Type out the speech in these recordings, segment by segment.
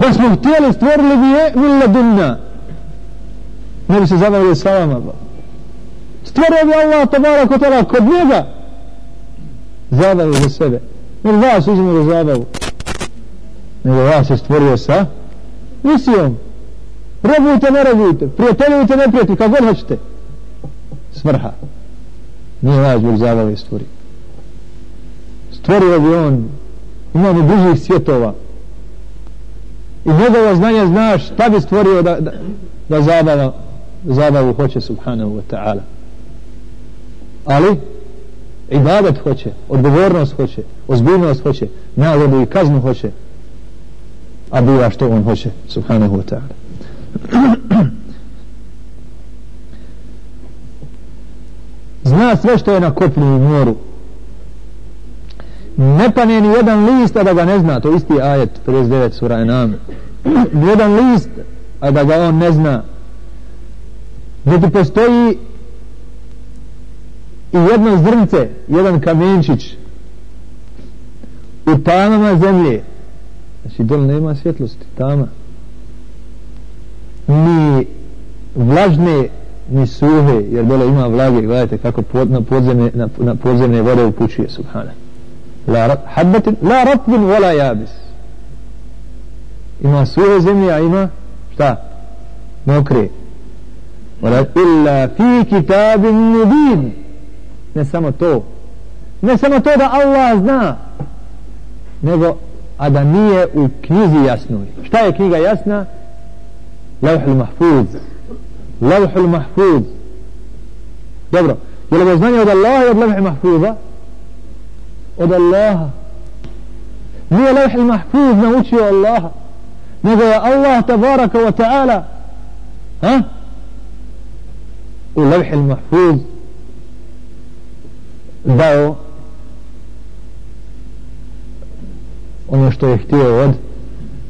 da smo htjeli stvorili bi je mila dunna ne bi se zabavili sa vama stvorio bi Allah tabara kod tela kod njega. Zabavu za sebe. Ne vas uzimo za zabavu? Nego vas je stvorio sa misijom. Robujte ne robujte. Prijateljujte ne prijateljujte. Kako god hoćete. Svrha. Nije vas zbog zabave stvorio. Stvorio bi on. Imamo bližih svjetova i njegovo znanje znaš šta bi stvorio da, da, da zabava, zabavu hoće subhanahu wa ta'ala. Ali ibadet hoće odgovornost hoće ozbiljnost hoće nagradu i kaznu hoće a biva što on hoće subhanahu wa ta'ala. Zna sve što je na kopnu i moru ne pane ni jedan list a da ga ne zna. To isti ajet 59 sura Enam. Ni jedan list a da ga on ne zna. Niti postoji i jedno zrnce jedan kamenčić u tamama zemlje. Znači dom nema svjetlosti tama. Ni vlažne ni suhe jer dole ima vlage. Gledajte kako pod, na, podzemne, na, na podzemne vode upućuje subhana لا حبة لا رطب ولا يابس. إما سوء زمي إما شتا. موكري ولا إلا في كتاب مبين. نسمى تو نسمى تو ده الله أزنا. نبغى أدمية وكنيزي يسنوي شتا يكيغا يسنا لوح المحفوظ. لوح المحفوظ. دبرا يلا بزنان يود الله يود لوح المحفوظة. Od Allaha nije levhul mahfuz naučio Allaha nego je Allah tabaraka wa ta'ala ha u levhul mahfuz dao ono što je htio od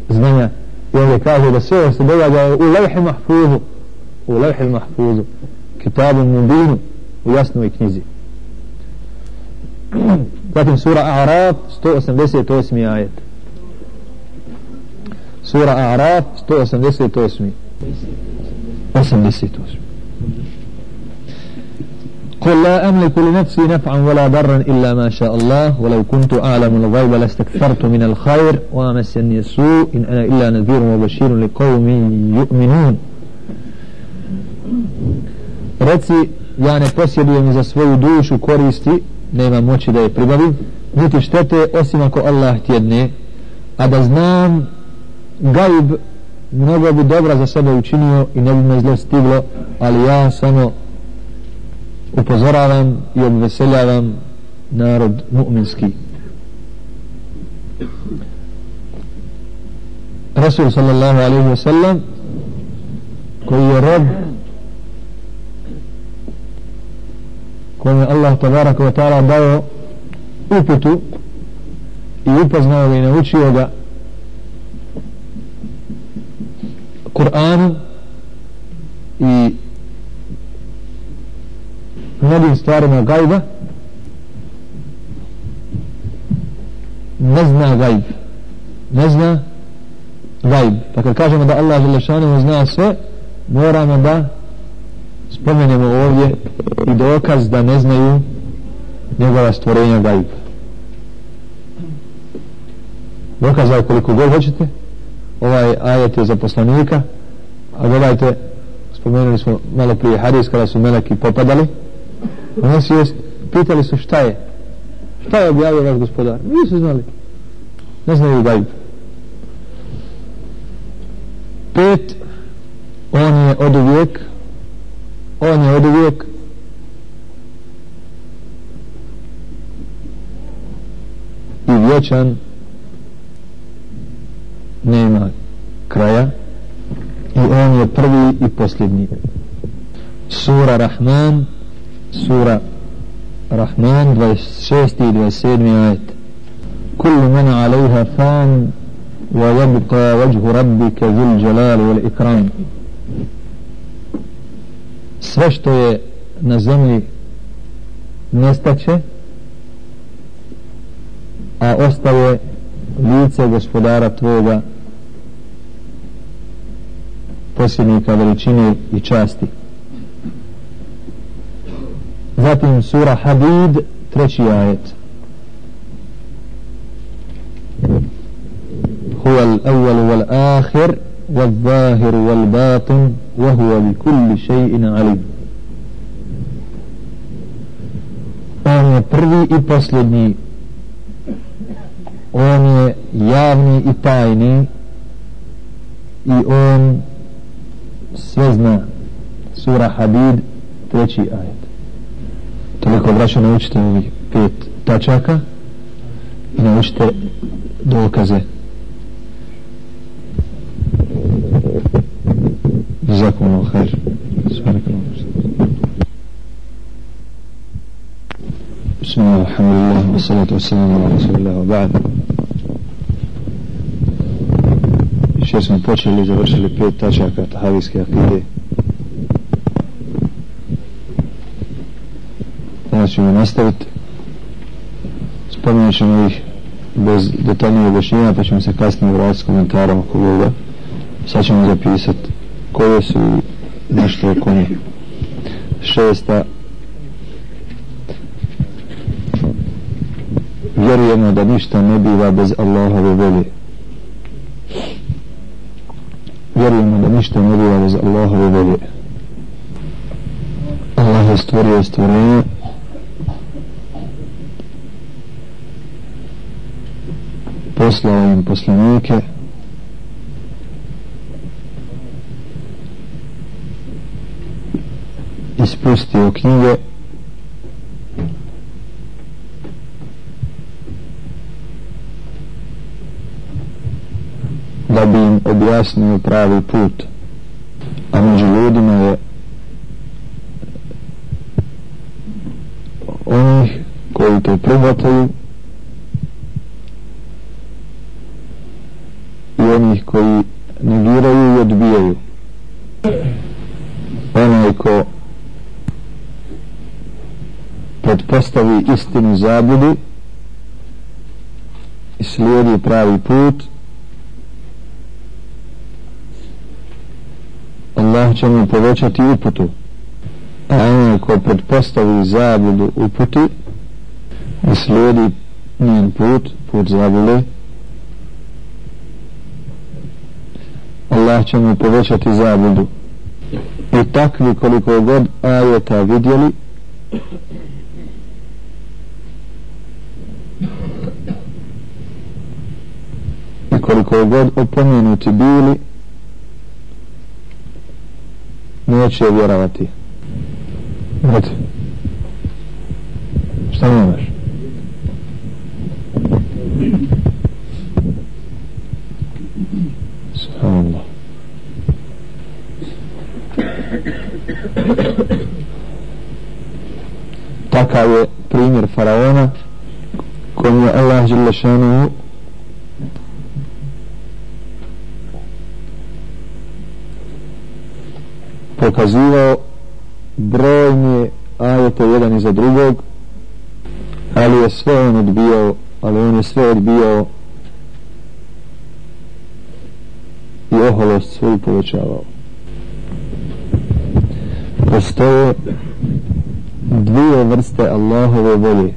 znanja i ovdje kaže da sve se događa u levhi mahfuzu u levhi mahfuzu kitabun mubinu u jasnoj knjizi zatim sura Araf 188. ajet sura Araf 188. 88. قل لا أملك لنفسي نفعا ولا ضرا إلا ما شاء الله ولو كنت أعلم الغيب لاستكثرت من الخير وما مسني السوء إن أنا إلا نذير وبشير لقوم يؤمنون reci ja ne posjedujem za svoju dušu koristi nema moći da je pribavi niti štete osim ako Allah tjedne. A da znam gajb mnogo bi dobra za sebe učinio i ne bi me zlo stiglo ali ja samo upozoravam i obveseljavam narod mu'minski. Rasul sallallahu alaihi wa sallam koji je rob kojem je Allah tabaraka wa ta'ala dao uputu i upoznao ga i naučio ga Kur'anu i mnogim stvarima gajba ne zna gajb ne zna gajb. Pa kad kažemo da Allah Želešanu zna sve moramo da spomenemo ovdje i dokaz da ne znaju njegova stvorenja gajb dokaz je koliko god hoćete ovaj ajet je za poslanika a gledajte spomenuli smo malo prije hadis kada su meleki popadali Oni su jest, pitali su šta je. Šta je objavio vaš gospodar? Nisu znali. Ne znaju gajb. Pet, on je od uvijek, on je od uvijek i vječan nema kraja i on je prvi i posljednji. Sura Rahman sura Rahman 26. i 27. ajet كل من عليها فان ويبقى وجه ربك ذو الجلال والإكرام sve što je na zemlji nestaće a ostaje lice gospodara tvoga posljednika veličine i časti zatim sura Hadid treći ajet هو الأول والآخر والظاهر والباطن وهو بكل شيء عليم prvi i posljednji. On je javni i tajni I on sve zna. Sura Hadid treći ajet. Toliko vraća naučite ovih pet tačaka I naučite dokaze. والصلاة والسلام على رسول الله وبعد Še smo počeli i završili pet tačaka tahavijske akide. Danas ćemo nastaviti. Spomenut ćemo ih bez detaljnije objašnjenja, pa ćemo se kasnije vratiti s komentarom oko ovoga. Sad ćemo zapisati koje su nešto oko njih šesta vjerujemo da ništa ne biva bez Allahove volje. Vjerujemo da ništa ne biva bez Allahove volje. Allah je stvorio stvorenje. Poslao im poslanike. Ispustio knjige da bi im objasnio pravi put. A među ljudima je onih koji to prihvataju i onih koji negiraju i odbijaju. Onaj ko pretpostavi istinu zabludi i slijedi pravi put Allah će mu povećati uputu. A onaj ko pretpostavi zabudu uputi i slijedi njen put put zabude Allah će mu povećati zabudu i takvi koliko god ajeta vidjeli koliko god opomenuti bili neće vjerovati Eto. Šta nemaš? Subhanallah. Takav je primjer faraona kojim je Allah Đelešanu pokazivao brojne ajete jedan iza drugog ali je sve on odbijao ali on je sve odbijao i oholost svoju povećavao. Postoje dvije vrste Allahove volje.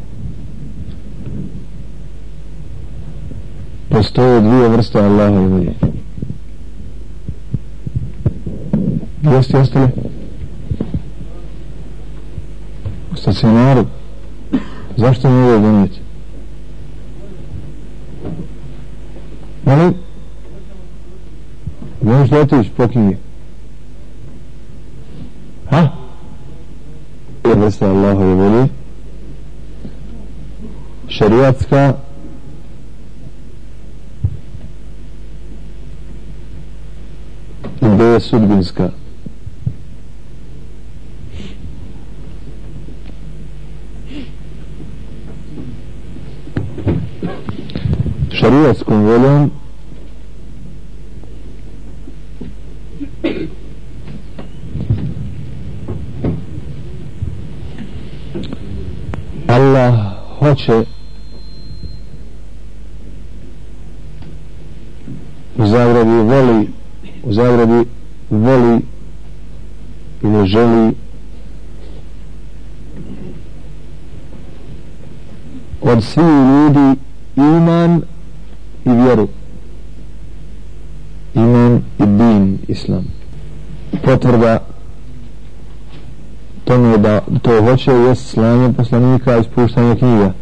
Postoje dvije vrste Allahove volje. Ste ostali? U stacionaru. Zašto ne ovo donijeti? Molim? Možeš da otiš po knjigi? Ha? Je vrsta Allahove voli. Šarijatska i gdje je sudbinska? Šarijatskom voljom Allah hoće u zagradi voli u zagradi voli ili želi od svih ljudi iman i vjeru iman i din islam potvrda tome da to hoće je slanje poslanika i spuštanje knjiga.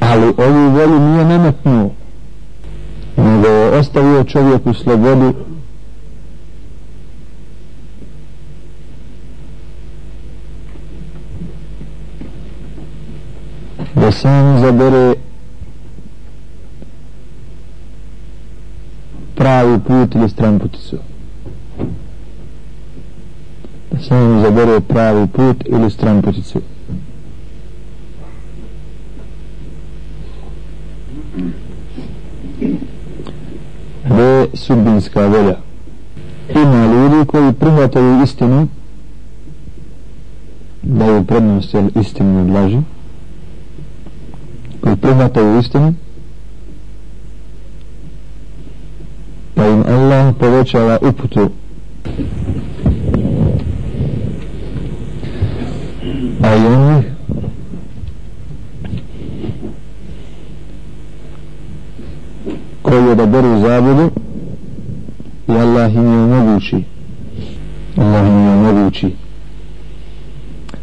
Ali ovu volju nije nametnuo nego ostavio čovjeku slobodu da sam zabere pravi put ili stramputicu da sam zabere pravi put ili stramputicu B. Sudbinska volja ima ljudi koji prihvataju istinu daju prednost jel istinu odlaži koji prihvataju istinu pa im Allah povećava uputu a i oni koji odaberu zabudu i Allah im je omogući Allah im je omogući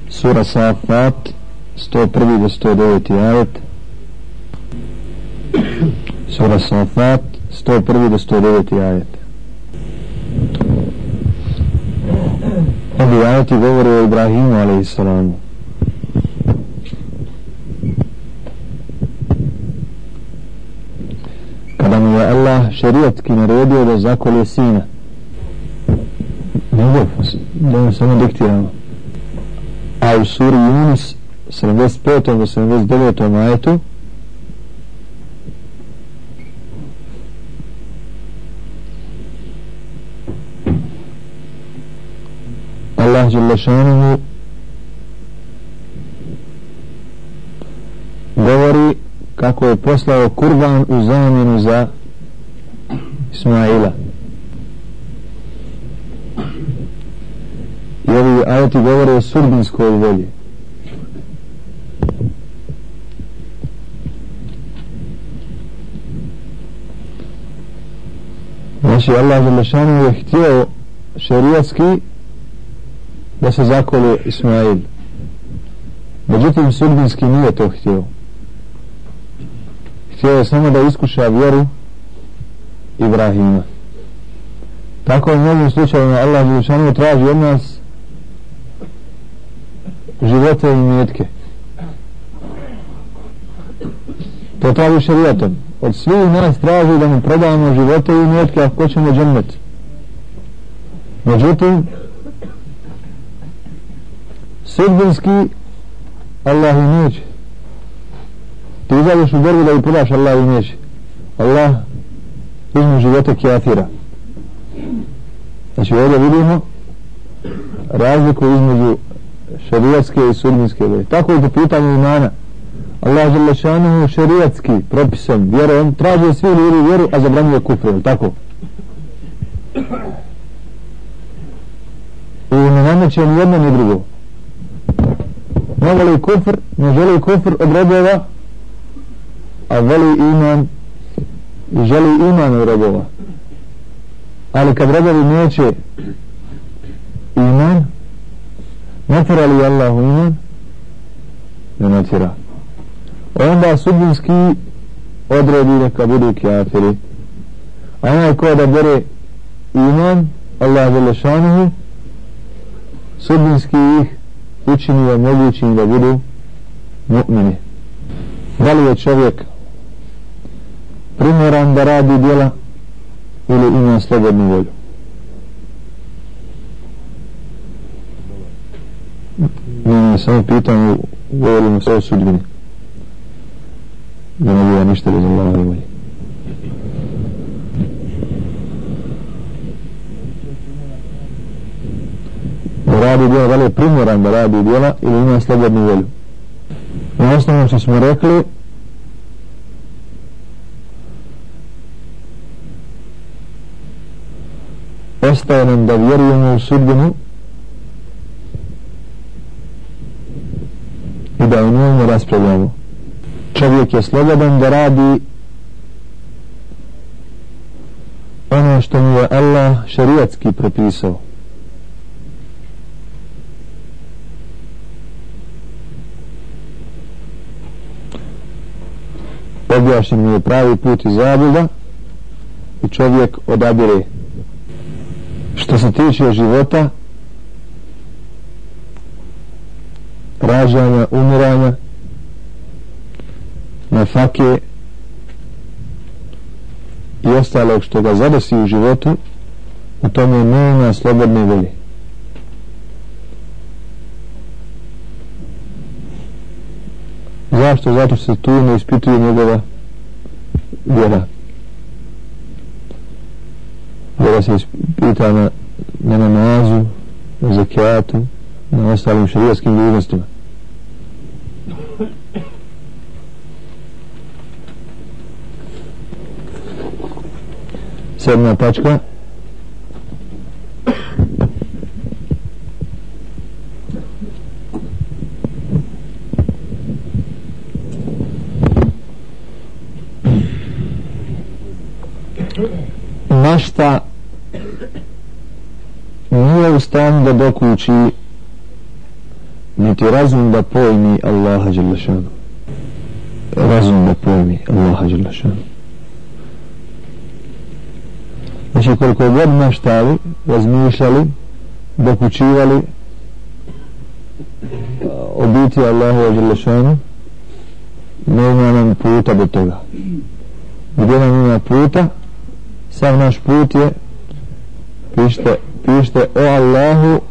sura Safat 101. do 109. ajet Sura Safat 101. do 109. ajet Ovi ajeti govore o Ibrahimu a.s. Kada mu je Allah šerijatski naredio da zakolje sina Nego, da vam samo diktiramo A u suri Yunus 75. do 79. majetu Allah Đelešanuhu govori kako je poslao kurban u zamjenu za Ismaila. I ovi ajati govore o surbinskoj volji. Znači Allah Đelešanuhu je htio šerijatski da se zakole Ismail. Međutim sudbinski nije to htio. Htio je samo da iskuša vjeru Ibrahima. Tako u mnogim slučajima Allah Đelešanu traži od nas živote i mjetke to traži šarijatom od svih nas traži da mu prodajemo živote i mjetke ako ćemo džennet. Međutim sudbinski Allah i neće. Ti izađeš u borbu da i prodaš Allah i neće. Allah uzme života kjafira. Znači ovdje vidimo razliku između šarijatske i sudbinske vjere. tako je to pitanje imana. Allah žele šanuhu šarijatski propisom vjerom traži svi ljudi vjeru a zabranjuje kufre, tako? I ne nameće ni jedno ni drugo. Ne voli kufr, ne želi kufr od robova, a voli iman i želi iman od robova. Ali kad robovi neće iman, natira li Allah iman? Ne natira. Onda sudbinski odredi neka budu kjafiri. A onaj ko da bere iman, Allah vele sudbinski ih učini omogućim da budu mu'mini. Da li je čovjek primoran da radi djela ili ima slobodnu volju? Ne, ne, samo pitanje govorimo sve o sudbini. Da ne bila ništa bez Allahove volje. radi djela, da li je primoran da radi djela ili ima slobodnu volju. Na osnovu što smo rekli, ostaje nam da vjerujemo u sudbinu i da u njemu raspravljamo. Čovjek je slobodan da radi ono što mu je Allah šariatski propisao. Objašnjen mu je pravi put i zabluda i čovjek odabire što se tiče života rađanja, umiranja na fake i ostalog što ga zadesi u životu u tome nema slobodne volje zašto? zato se tu ne ispituje njegova vjera da se ispita na, na namazu na zakijatu na ostalim šarijatskim dužnostima. Sedma tačka. Našta nije u stanju da dokući niti razum da pojmi Allaha Đelešanu razum da pojmi Allaha Đelešanu znači koliko god maštali razmišljali dokućivali o biti Allahu Đelešanu nema nam puta do toga. Gdje nam ima puta sam naš put je pište, pište o Allahu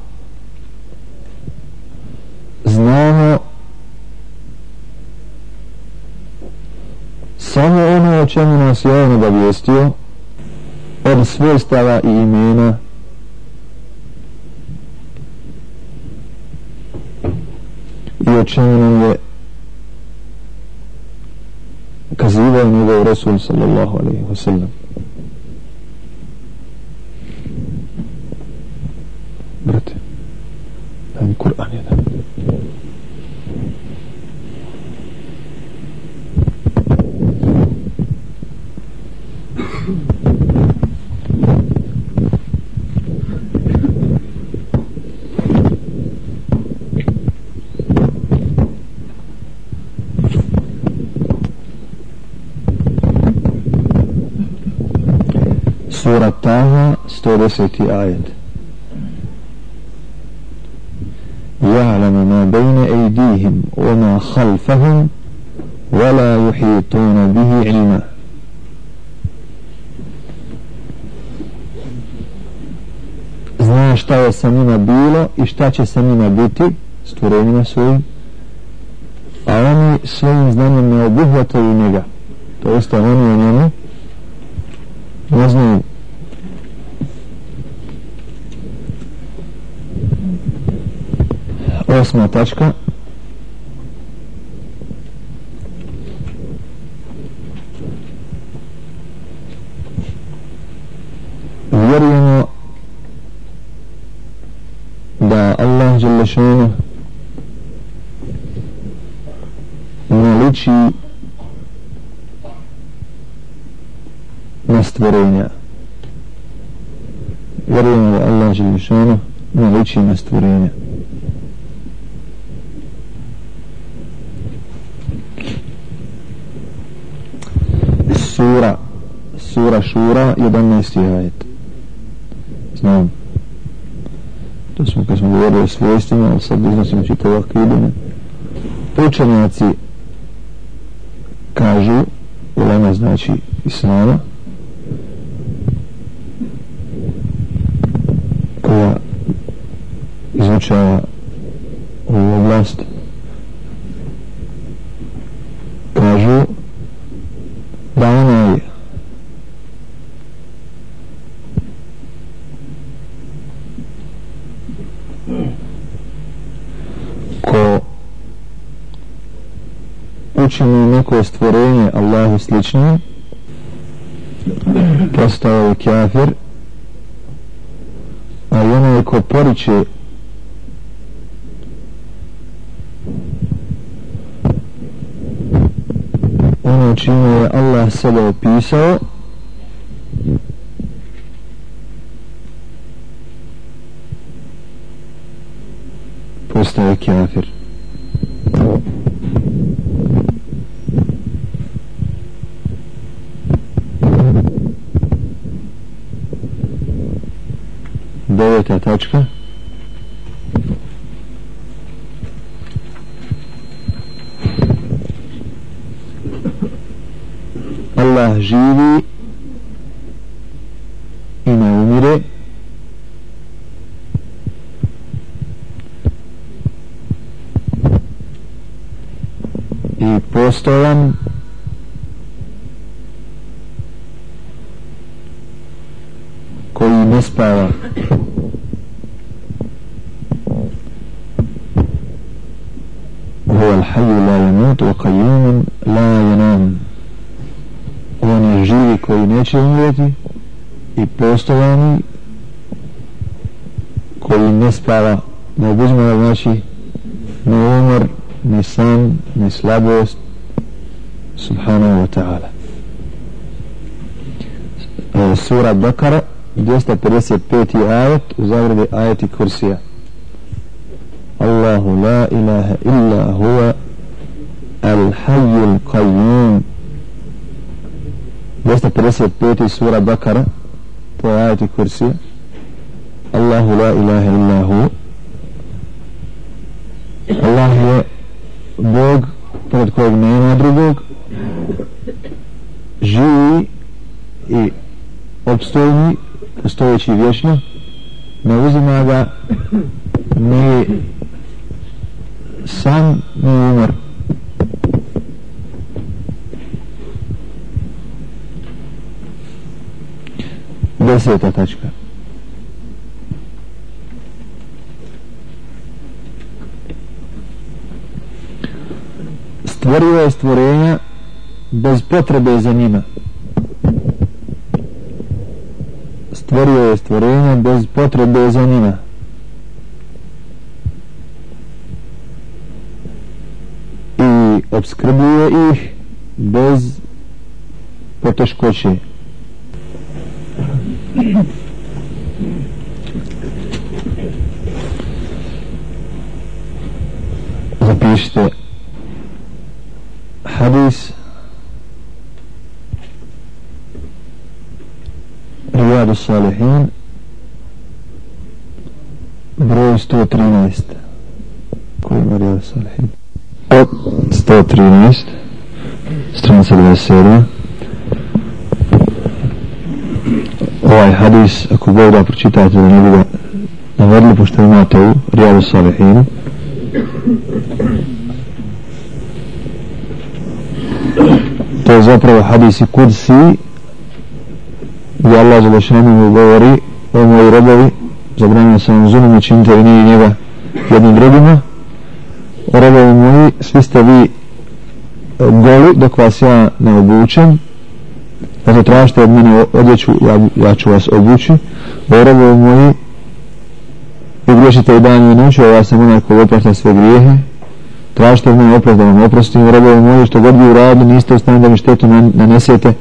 znamo samo ono o čemu nas je on obavijestio od svojstava i imena. I o čemu nam je kazivao njegov Rasul sallallahu alaihi wa sallam. Brate daj mi Kur'an jedan Sura Taha 110. ajet يعلم ما بين أيديهم وما خلفهم ولا يحيطون به علما zna šta je sa njima bilo i šta će sa njima biti stvorenjima svojim a oni svojim znanjem ne obuhvataju njega to jeste oni o njemu ne znaju Osma tačka. Vjerujemo da Allah Đelešanu ne liči na stvorenja. Vjerujemo da Allah Đelešanu ne liči na stvorenja sura sura šura 11. ajet znam to smo kad smo govorili o svojstvima ali sad iznosimo čitav akidine učenjaci kažu ulema znači islama koja izučava ovu oblast kažu da onaj ko učini neko stvorenje Allahu slično postao je kafir a i onaj ko poriče ono čime je Allah sebe opisao postaje kafir deveta tačka Allah živi i ne umire i postojan koji ne spava هو الحي لا يموت وقيوم لا ينام on je živi koji neće umreti i postojani koji ne spava ne obuzme da znači ne umr, ne san, ne slabost subhanahu wa ta'ala e, sura Bakara 255. ajet u zagrade ajeti kursija الله لا إله إلا هو الحي القيوم 255. sura Bakara to je ajati kursija Allahu la ilaha illa hu Allah je Bog pored kojeg nema drugog živi i obstojni postojeći vječno ne uzima ga ni san ni umor. Deseta tačka. Stvorio je stvorenja bez potrebe za njima. Stvorio je stvorenja bez potrebe za njima. I obskrbuje ih bez poteškoće zapišite hadis Rijadu Salihin broj 113 koji ima Rijadu Salihin? 113 stranica 27 ovaj hadis ako Bog da pročitate da ne bi ga navedli pošto imate u Rijadu Salihinu to je zapravo hadisi kudsi Allah za lešanu mu govori o moji robovi zabranio sam vam zulum i činite vi nije njega jednim drugima o robovi moji svi ste vi e, goli dok vas ja ne obučem Zato tražite od mene odjeću, ja, ja ću vas obući. Borovo moji, vi griješite i dan i noć, ja sam onaj koji oprašta sve grijehe. Tražite od mene oprost da vam oprostim. robovi moji, što god bi uradili, niste u stanju da mi štetu nanesete,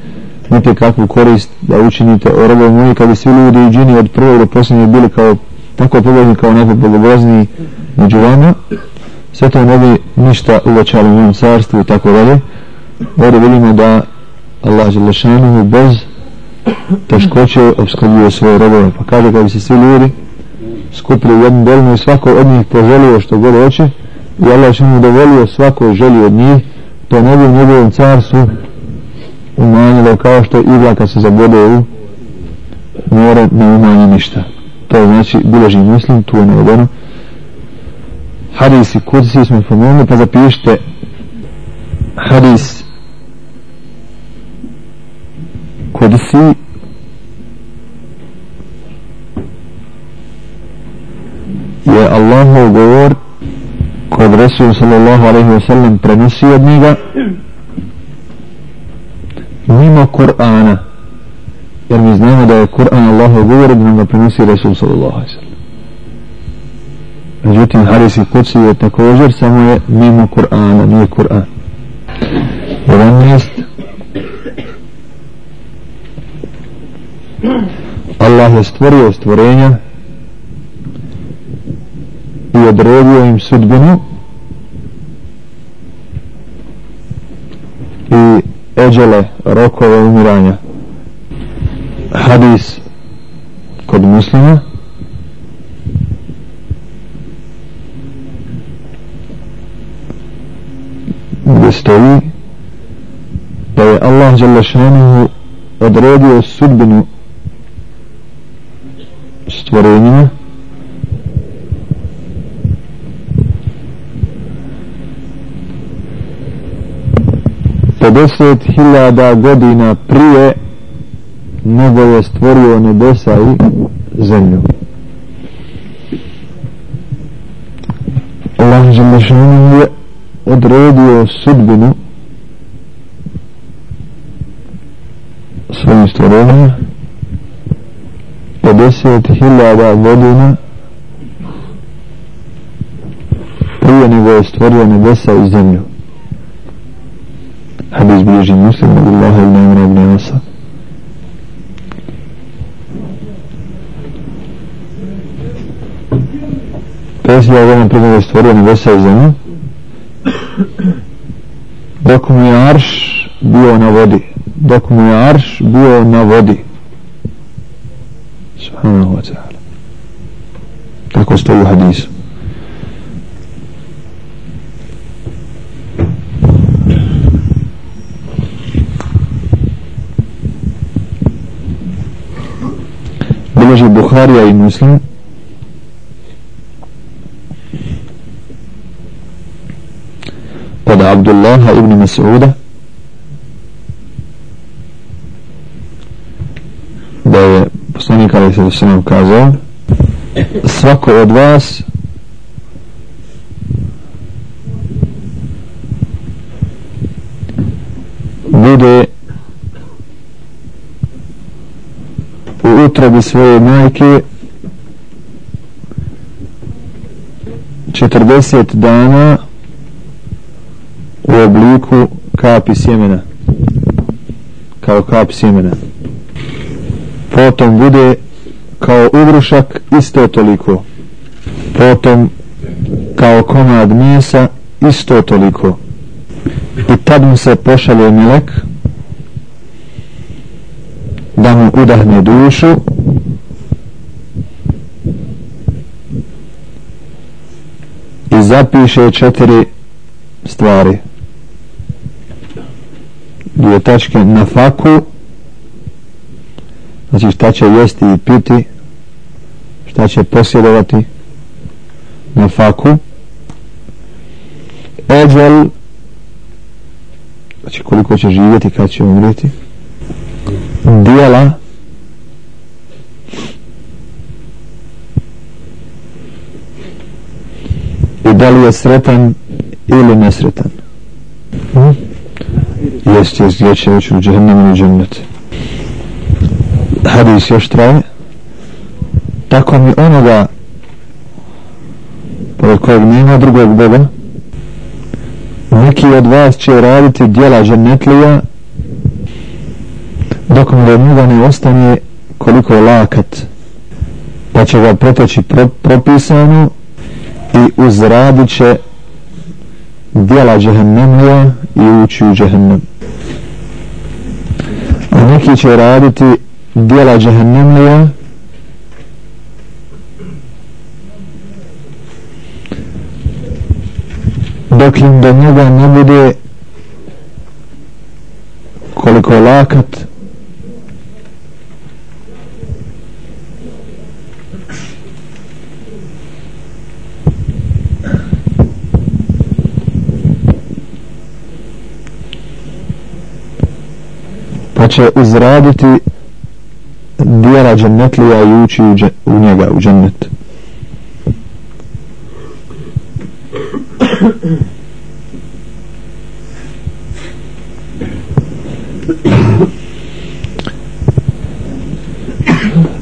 niti kakvu korist da učinite. Borovo moji, kada svi ljudi i džini od prvog do posljednje bili kao tako pobožni kao najpobogozni među vama, sve to ne bi ništa uvećalo u ovom carstvu i tako dalje. Ovdje vidimo da Allah Želešanuhu bez teškoće obskrbuje svoje robove pa kaže kada bi se svi ljudi skupili u jednu dolinu i svako od njih poželio što god hoće i Allah će mu dovolio svako želi od njih to ne bi u njegovom carstvu umanjilo kao što igla kad se zabode u more ne umanji ništa. To znači bileži muslim tu je navedeno. Hadis i kursi smo spomenuli pa zapišite hadis kursi je Allahov govor kod Resul sallallahu alaihi wa sallam prenosi od njega mimo Kur'ana. Jer mi znamo da je Kur'an Allahov govor da nam ga prenosi Resul sallallahu alaihi sallam. Međutim hadisi kuci je također samo je mimo Kur'ana nije Kur'an. 11 Allah je stvorio stvorenja i odredio im sudbinu ođele rokove umiranja. Hadis kod muslima. Gdje stoji da je Allah Đalešanuhu odredio sudbinu stvorenjima 50.000 godina prije nego je stvorio nebesa i zemlju. Allah Želešanu je odredio sudbinu svojim stvorenjima 50.000 godina prije nego je stvorio nebesa i zemlju hadis bilježi muslim od Allaha ibn Amra ibn Asa. Pesi je godina prije stvorio nebesa i zemlju dok mu je arš bio na vodi dok mu je arš bio na vodi. Subhanahu wa ta'ala. Tako stoji u hadisu. Bilježi Buharija i Muslim. Od Abdullaha ibn Mas'uda. Da je poslanik ali se se nam kazao svako od vas bude utrobi svoje majke 40 dana u obliku kapi sjemena kao kap sjemena. Potom bude kao ugrušak isto toliko. Potom kao komad mjesa isto toliko. I tad mu se pošalje melek da mu udahne dušu. I zapiše četiri stvari. Dvije tačke na faku. Znači šta će jesti i piti. Šta će posjedovati na faku. Eđel. Znači koliko će živjeti kad će umriti dijela i da li je sretan ili nesretan hmm? jest, jest, gdje će ući u džahnem ili džennet hadis još traje tako mi onoga pored kojeg nema drugog Boga neki od vas će raditi dijela džennetlija dok mu da ne ostane koliko je lakat pa će ga proteći pro, propisano i uzradit će dijela džehennemlija i ući u džehennem. A neki će raditi dijela džehennemlija dok im do njega ne bude koliko je lakat će uzraditi dijela džennetlija i ući u, dje, u njega, u džennet.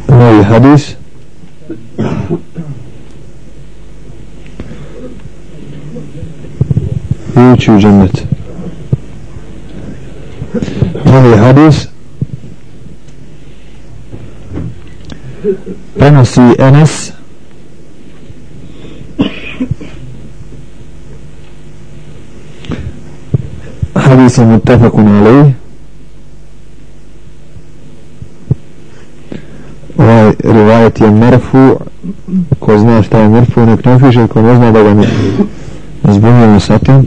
Novi hadis. Ući u džennet. Novi hadis. Prenosi Enes. Hadis je mutafakun alaih ovaj rivajet je merfu. Ko zna šta je merfu nek ne fiše ko ne zna da ga ne zbunjujemo sa tim.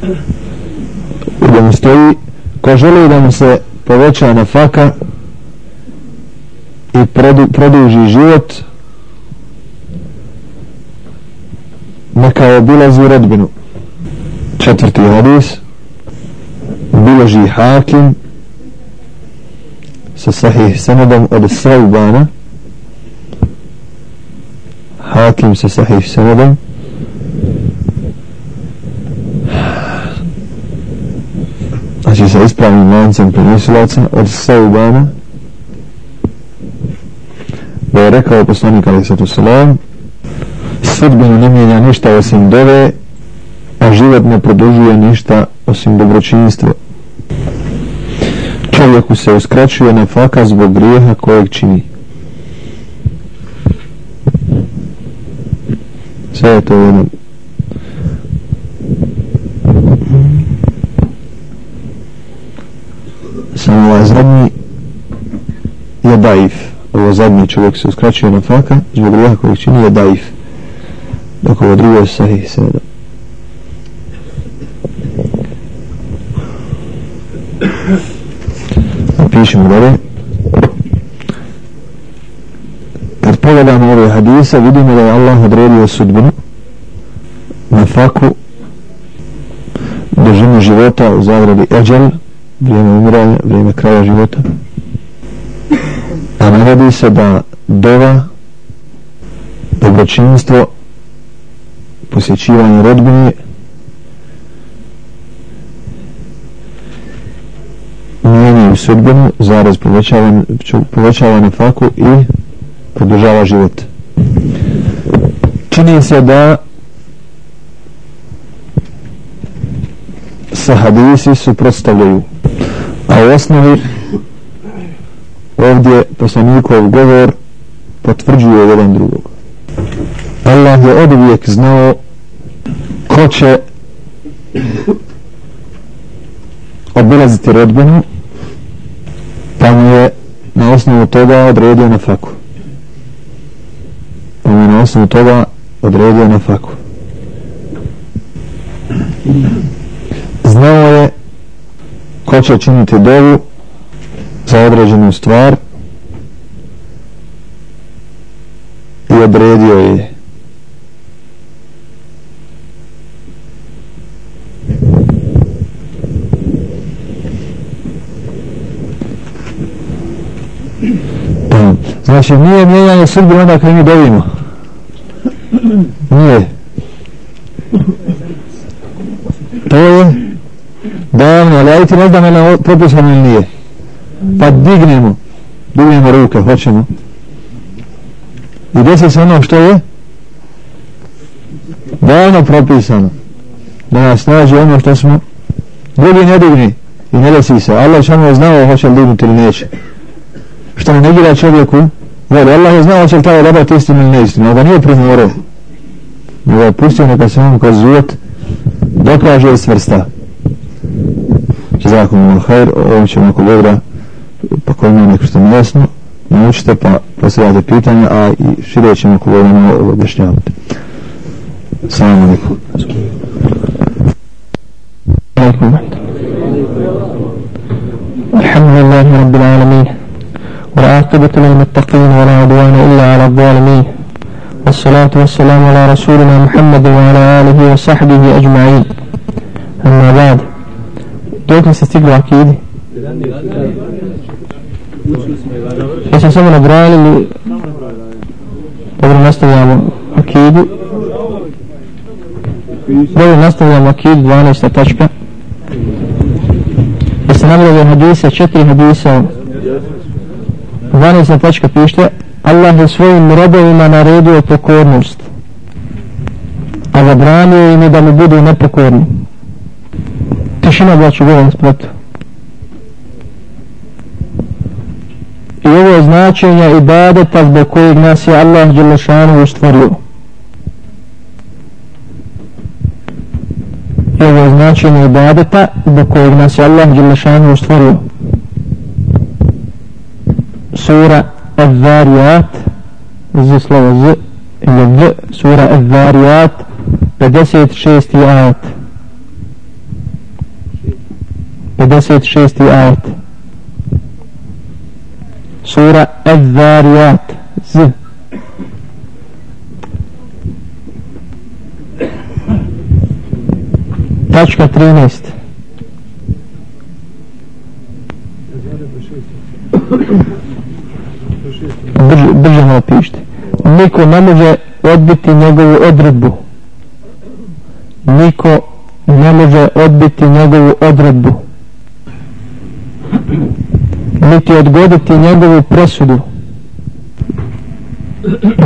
Thank you gdje mu stoji ko želi da mu se poveća na faka i produ, produži život neka obilazi redbinu četvrti hadis biloži hakim sa sahih sanadom od Saubana. Hakim sa sahih sanadom znači sa ispravnim lancem prenosilaca od Saubana da je rekao poslanik alaih sallatu salam sudbinu ne mijenja ništa osim dove a život ne produžuje ništa osim dobročinstva čovjeku se uskraćuje na faka zbog grijeha kojeg čini. Sve je to jedan samo ovaj zadnji je daif. Ovo zadnji čovjek se uskraćuje na faka zbog grijeha kojeg čini je daif. Dok ovo drugo je sahih sedam pišemo dalje. Kad pogledamo ove hadise vidimo da je Allah odredio sudbinu na faku dužinu života u zagradi eđel vrijeme umiranja, vrijeme kraja života. A navodi se da dova dobročinstvo posjećivanje rodbine mijenjaju sudbinu zaraz povećava, povećava na faku i produžava život. Čini se da se hadisi suprotstavljaju. A u osnovi ovdje poslanikov govor potvrđuje jedan drugog. Allah je od uvijek znao ko će obilaziti rodbenu pa mu je na osnovu toga odredio na faku pa mu je na osnovu toga odredio na faku znao je ko će činiti dovu za određenu stvar i odredio je Znači nije mijenjanje sudbe onda kad mi dovimo. Nije. To je davno, ne znam je li propisano ili nije. Pa dignemo. Dignemo ruke, hoćemo. I desi se ono što je davno propisano. Da nas nađe ono što smo drugi ne digni i ne desi se. Allah što je znao hoće li dignuti ili neće. Što ne negira čovjeku Voli, Allah je znao će li taj odabrati istinu ili neistinu, ali ga nije primorao. Nego je pustio neka se on kroz život dokaže i svrsta. Zakon ono hajr, ovo ćemo ako dobra, pa ko ima neko što nejasno, naučite pa postavljate pitanja, a i šire ćemo ako dobra malo objašnjavati. Salamu alaikum. Alhamdulillahi Rabbil Alamin. والعاقبة للمتقين ولا عدوان إلا على الظالمين والصلاة والسلام على رسولنا محمد وعلى آله وصحبه أجمعين أما بعد dok mi se stigli akidi. Ja sam samo nabrali mi Dobro, nastavljamo akidu Dobro, nastavljamo akidu 12. tačka Ja sam nabrali hadisa, četiri hadisa 12. tačka pište Allah je svojim robovima naredio pokornost A zabranio im je da mu budu nepokorni tišina braću govorim sprotu i ovo je značenje ibadeta zbog kojeg nas je Allah Đelešanu ustvorio i ovo je značenje ibadeta zbog kojeg nas je Allah Đelešanu ustvorio sura Al-Zariyat z slovo z ili v sura Al-Zariyat 56. ajat. 56. ajet sura Al-Zariyat z. Tačka 13 Brž, brže malo pišite. Niko ne može odbiti njegovu odredbu. Niko ne može odbiti njegovu odredbu niti odgoditi njegovu presudu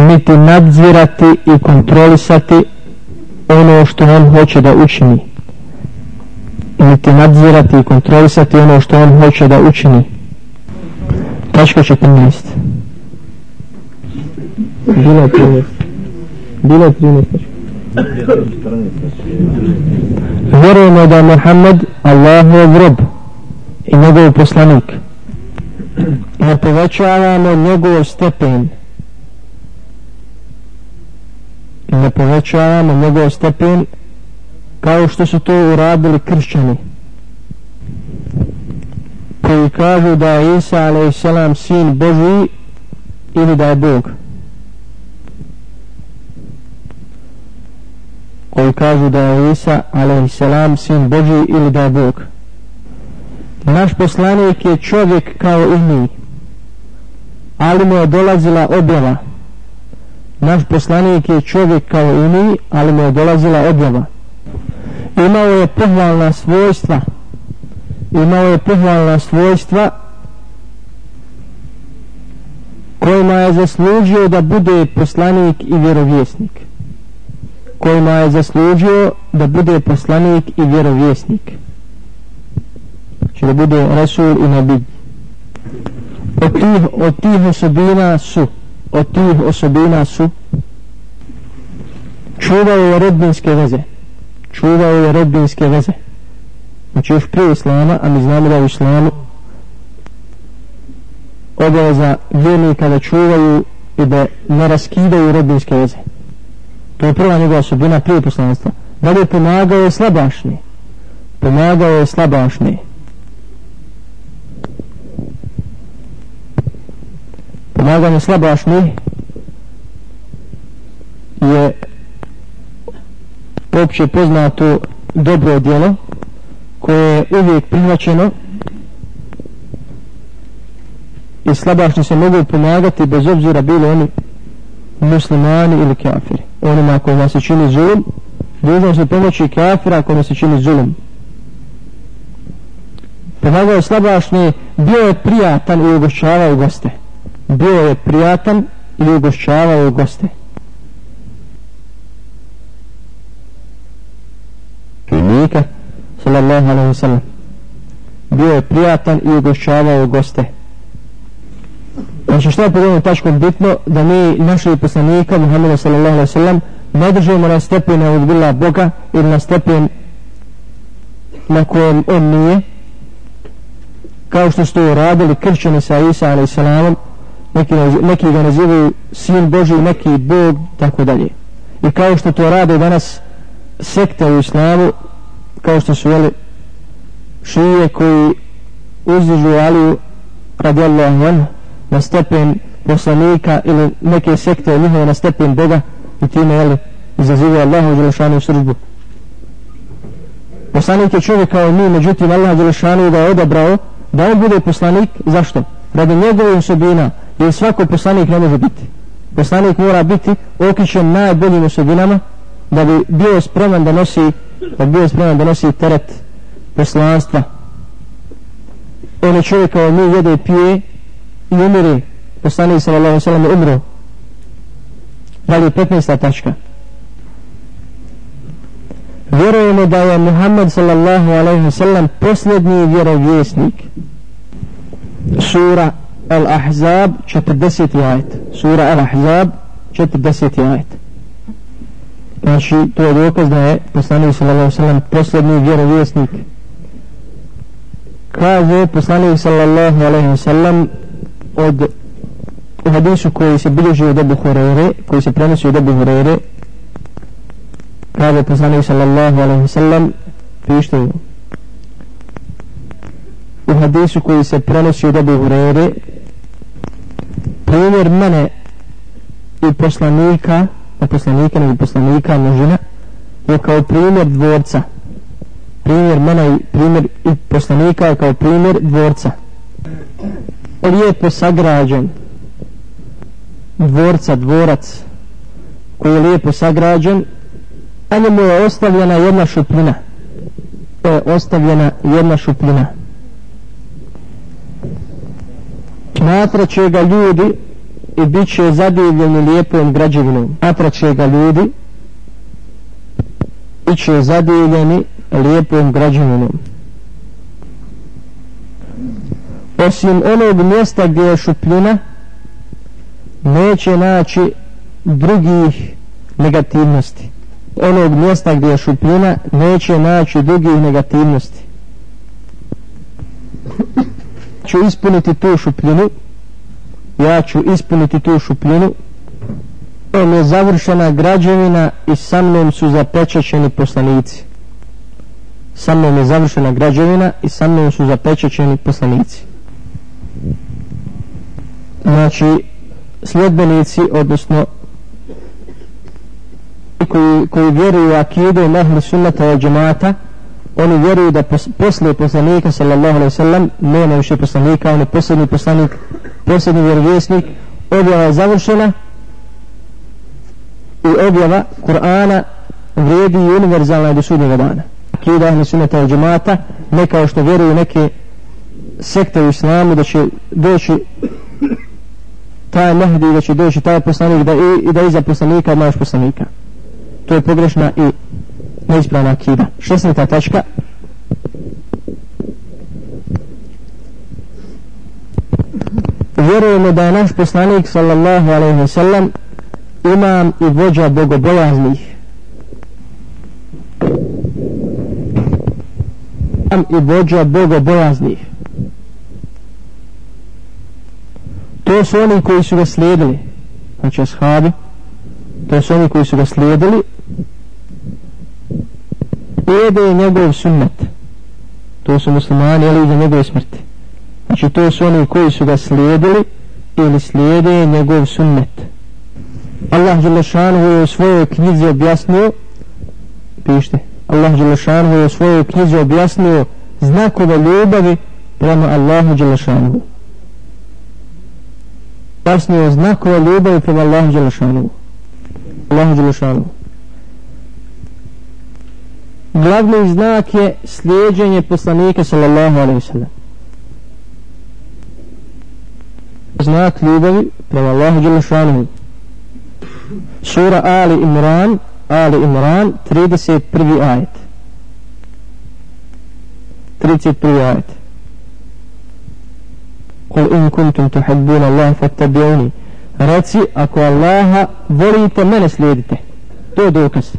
niti nadzirati i kontrolisati ono što on hoće da učini niti nadzirati i kontrolisati ono što on hoće da učini. Tačka 14 bilo je 13 bilo je 13 vjerujemo da je Muhammed Allahov rob i njegov poslanik ne povećavamo njegov stepen ne povećavamo njegov stepen kao što su to uradili kršćani koji kažu da je Isa a.s. sin Boži ili da je Bog koji kažu da je Isa a.s. sin Boži ili da je Bog naš poslanik je čovjek kao i mi ali mu je dolazila objava. Naš poslanik je čovjek kao i mi ali mu je dolazila objava. Imao je pohvalna svojstva imao je pohvalna svojstva kojima je zaslužio da bude poslanik i vjerovjesnik. Kojima je zaslužio da bude poslanik i vjerovjesnik. Znači da bude Rasul i Nabi. Od tih, od tih osobina su od tih osobina su čuvao je rodbinske veze. Čuvao je rodbinske veze. Znači još prije Islama a mi znamo da u Islamu obaveza vjernika da čuvaju i da ne raskidaju rodbinske veze. To je prva njegova osobina prije poslanstva. Da li je pomagao je slabašni. Pomagao je slabašni. Pomaganje slabašni je opće poznato dobro djelo koje je uvijek prihvaćeno i slabašni se mogu pomagati bez obzira bilo oni muslimani ili kafiri. Onima kojima se čini zulum dužno se pomoći kafira kojima se čini zulum. Pomagao je slabašni bio je prijatan i ugošćavao goste bio je prijatan i ugošćavao goste. Nika, sallallahu alaihi wa sallam. Bio je prijatan i ugošćavao goste. Znači što je pod ovom tačkom bitno da mi našli poslanika Muhammeda sallallahu alaihi wa sallam ne držimo na stepene od bila Boga ili na stepen na kojem on nije kao što su to radili kršćani sa Isa alaihi sallamom neki, neki ga nazivaju sin Boži neki Bog tako dalje. I kao što to rade danas sekte u islamu kao što su jeli šije koji uzdižu Aliju radijallahu anhu na stepen poslanika ili neke sekte njihove na stepen Boga i time jeli izazivu Allahu Đelešanu sržbu. Poslanik je čovjek kao mi međutim Allah Đelešanu ga je odabrao da on bude poslanik. Zašto? radi njegove osobina jer svako poslanik ne može biti. Poslanik mora biti okričen najboljim osobinama da bi bio spreman da nosi da bio spreman da nosi teret poslanstva. On je čovjek kao mi jede i pije i umire poslanik sallallahu sallam je umro. Da li je 15. tačka? Vjerujemo da je Muhammed sallallahu alaihi sallam posljednji vjerovjesnik. Sura Al-Ahzab 40. ajet sura Al-Ahzab 40. ajet znači to je dokaz da je poslanik sallallahu sallam posljednji vjerovjesnik kaže poslanik sallallahu alaihi sallam od u hadisu koji se bilježi od Ebu Hureyre koji se prenosi od Ebu Hureyre kaže poslanik sallallahu alaihi sallam pište u hadisu koji se prenosi od Ebu Hureyre primjer mene i poslanika na poslanika ili poslanika množina je kao primjer dvorca. Primjer mene i primjer i poslanika je kao primjer dvorca. Lijepo sagrađen dvorca, dvorac koji je lijepo sagrađen a njemu je ostavljena jedna šupljina. To je ostavljena jedna šupljina. Smatraće ga ljudi i bit će zadivljeni lijepom građevinom. Smatraće ga ljudi bit će zadivljeni lijepom građevinom. Osim onog mjesta gdje je šupljina neće naći drugih negativnosti. Onog mjesta gdje je šupljina neće naći drugih negativnosti ću ispuniti tu šupljinu ja ću ispuniti tu šupljinu on je završena građevina i sa mnom su zapečaćeni poslanici. Sa mnom je završena građevina i sa mnom su zapečaćeni poslanici. Znači sljedbenici odnosno koji, koji vjeruju akidu mehli sunnata i džemata oni vjeruju da pos, posle poslanika sallallahu alaihi sallam nema više poslanika on je posljedni poslanik posljedni vjerovjesnik objava je završena i objava Kur'ana vrijedi i univerzalna do sudnjega dana. Akida ahli sunnata i džemata ne kao što vjeruju neke sekte u islamu da će doći taj mehdi da će doći taj poslanik da i, i da iza poslanika imaš poslanika. To je pogrešna i neispravna akida. 16. tačka? Vjerujemo da je naš poslanik sallallahu alaihi wa sallam imam i vođa bogobojaznih imam i vođa bogobojaznih to su oni koji su ga slijedili. Znači ashabi to su oni koji su ga slijedili slijede njegov sunnet. To su muslimani ali iza njegove smrti. Znači to su oni koji su ga slijedili ili slijede njegov sunnet. Allah Đelešanu je u svojoj knjizi objasnio pište Allah Đelešanu je u svojoj knjizi objasnio znakove ljubavi prema Allahu Đelešanu objasnio znakove ljubavi prema Allahu Đelešanu Allahu Đelešanu glavni znak je slijedženje poslanika sallallahu alaihi sallam. Znak ljubavi prema Allahu Đelešanu sura Ali Imran Ali Imran 31. ajet. 31. ajet. Kul in kuntum كنتم Allah الله Reci ako Allaha volite mene slijedite. To je dokaz.